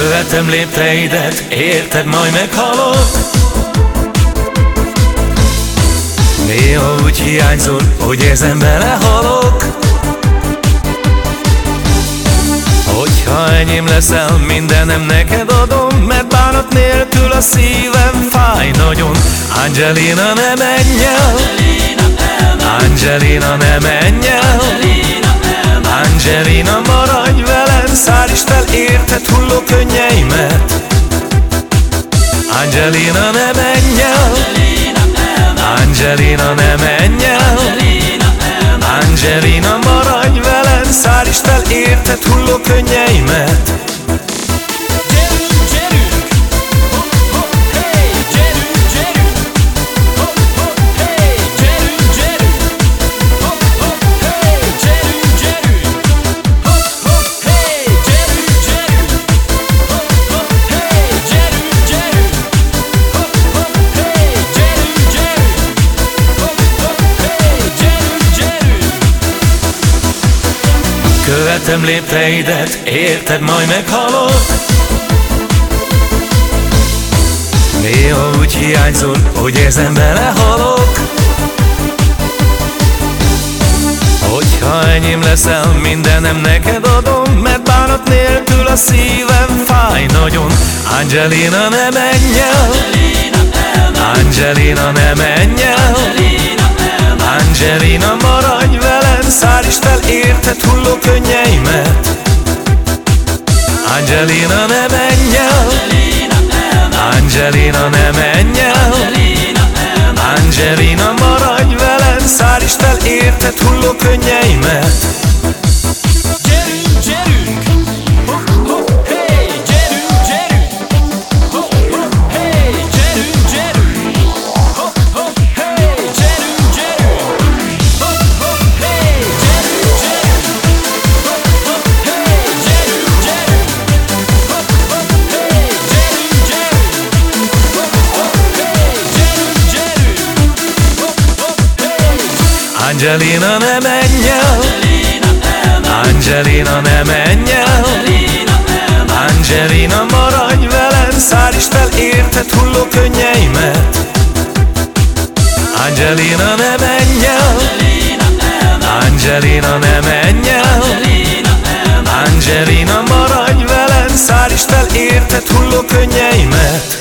Követem lépteidet, érted, majd meghalok. Néha úgy hiányzol, hogy érzem belehalok. Hogyha enyém leszel, mindenem neked adom Mert bánat nélkül a szívem fáj nagyon. Angelina, ne menj el! Angelina, ne menj el érted hulló könnyeimet? Angelina, ne menj el! Angelina, ne menj el! Angelina, maradj velem Szállítsd fel, érted hulló könnyeimet Követem lépteidet, érted, majd meghalok Néha úgy hiányzol, hogy érzem belehalok. Hogyha enyém leszel, mindenem neked adom Mert bánat nélkül a szívem fáj nagyon. Angelina, ne menj el! Angelina, ne menj el! Angelina, maradj velem Szállítsd fel, érted könnyeimet Angelina, ne menj el. Angelina, ne menj el. Angelina, maradj velem. Szállítsd fel, érted hulló könnyeimet Angelina, ne menj el. Angelina, ne menj el. Angelina, maradj velem Szállítsd fel, érted hulló könnyeimet. Angelina, ne menj el. Angelina, ne menj el. Angelina, maradj velem Szállítsd fel, érted hulló könnyeimet